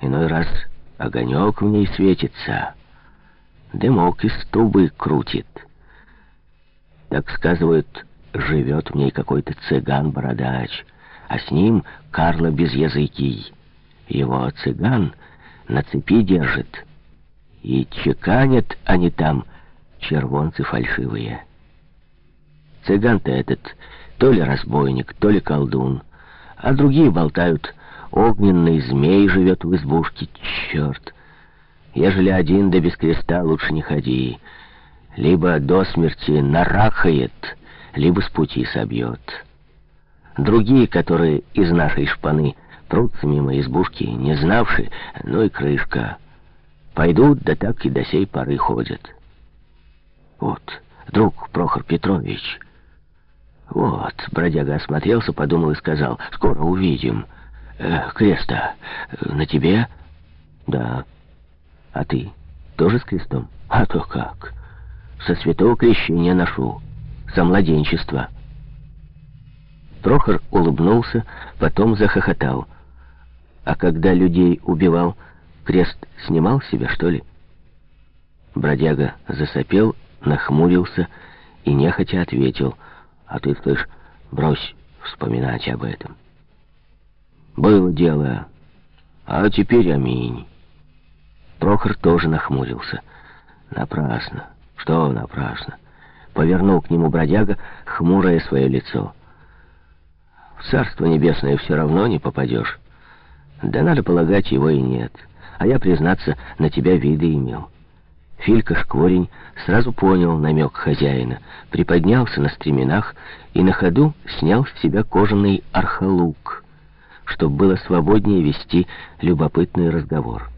Иной раз огонек в ней светится, дымок из трубы крутит. Так сказывают, живет в ней какой-то цыган-бородач, а с ним Карло Безязыкий. Его цыган на цепи держит, и чеканят они там червонцы фальшивые. Цыган-то этот то ли разбойник, то ли колдун, а другие болтают, огненный змей живет в избушке, черт. Ежели один да без креста, лучше не ходи. Либо до смерти нарахает, либо с пути собьет. Другие, которые из нашей шпаны прутся мимо избушки, не знавши, ну и крышка. Пойдут, да так и до сей поры ходят. Вот, друг Прохор Петрович. Вот, бродяга осмотрелся, подумал и сказал, скоро увидим. Э, креста на тебе? Да. А ты тоже с крестом? А то как. Со святого крещения ношу. Со младенчества. Прохор улыбнулся, потом захохотал. А когда людей убивал, крест снимал себя, что ли? Бродяга засопел, нахмурился и нехотя ответил. А ты, слышь, брось вспоминать об этом. Было дело, а теперь аминь. Прохор тоже нахмурился. Напрасно. Что напрасно? Повернул к нему бродяга, хмурое свое лицо. В Царство Небесное все равно не попадешь. Да надо полагать, его и нет. А я, признаться, на тебя виды имел. Филька Шкворень сразу понял намек хозяина, приподнялся на стременах и на ходу снял с себя кожаный архалук, чтобы было свободнее вести любопытный разговор.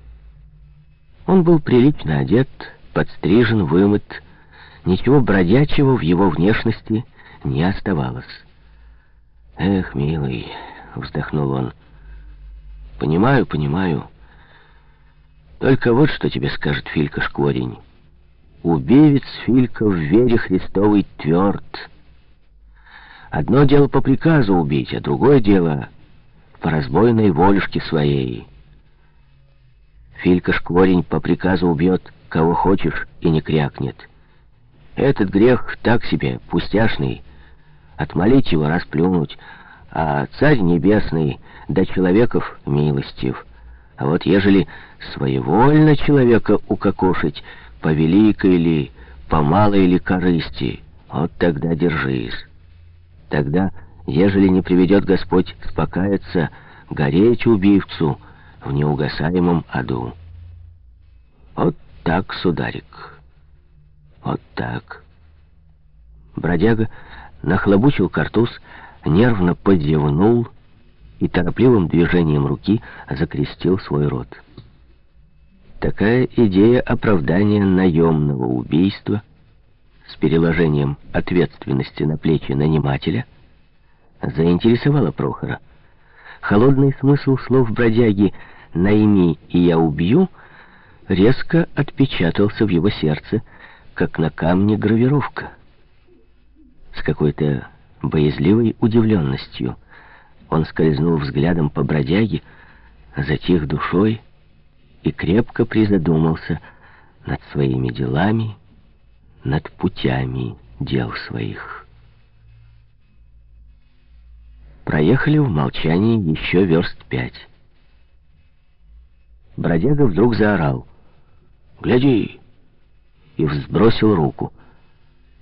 Он был прилично одет, подстрижен, вымыт, ничего бродячего в его внешности не оставалось. «Эх, милый», — вздохнул он, — «понимаю, понимаю. Только вот что тебе скажет Филька Шкворень. Убивец Филька в вере Христовой тверд. Одно дело по приказу убить, а другое дело по разбойной волюшке своей. Филька Шкворень по приказу убьет, кого хочешь, и не крякнет. Этот грех так себе, пустяшный, отмолить его, расплюнуть, а царь небесный до человеков милостив. А вот ежели своевольно человека укокошить, по великой ли, по малой ли корысти, вот тогда держись. Тогда, ежели не приведет Господь спокаяться, гореть убивцу в неугасаемом аду. Вот так, сударик, вот так. Бродяга нахлобучил картуз, нервно подъевнул и торопливым движением руки закрестил свой рот. Такая идея оправдания наемного убийства с переложением ответственности на плечи нанимателя заинтересовала Прохора. Холодный смысл слов бродяги «найми и я убью» резко отпечатался в его сердце, как на камне гравировка. С какой-то боязливой удивленностью он скользнул взглядом по бродяге, затих душой и крепко призадумался над своими делами, над путями дел своих. Проехали в молчании еще верст пять. Бродяга вдруг заорал. «Гляди!» и взбросил руку.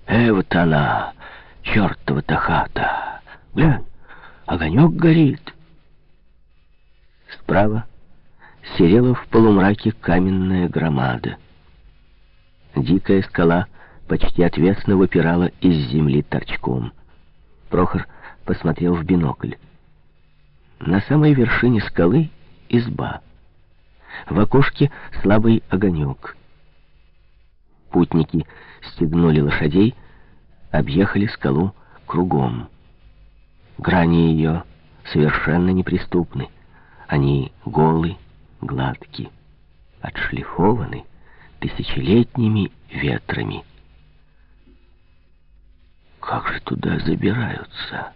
«Э, вот она, чертова-то хата! Глянь, огонек горит!» Справа серела в полумраке каменная громада. Дикая скала почти отвесно выпирала из земли торчком. Прохор посмотрел в бинокль. На самой вершине скалы изба. В окошке слабый огонек. Путники стегнули лошадей, объехали скалу кругом. Грани ее совершенно неприступны. Они голы, гладки, отшлифованы тысячелетними ветрами. Как же туда забираются?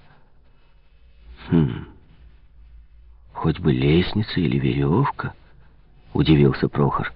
Хм, хоть бы лестница или веревка. удивился Прохор.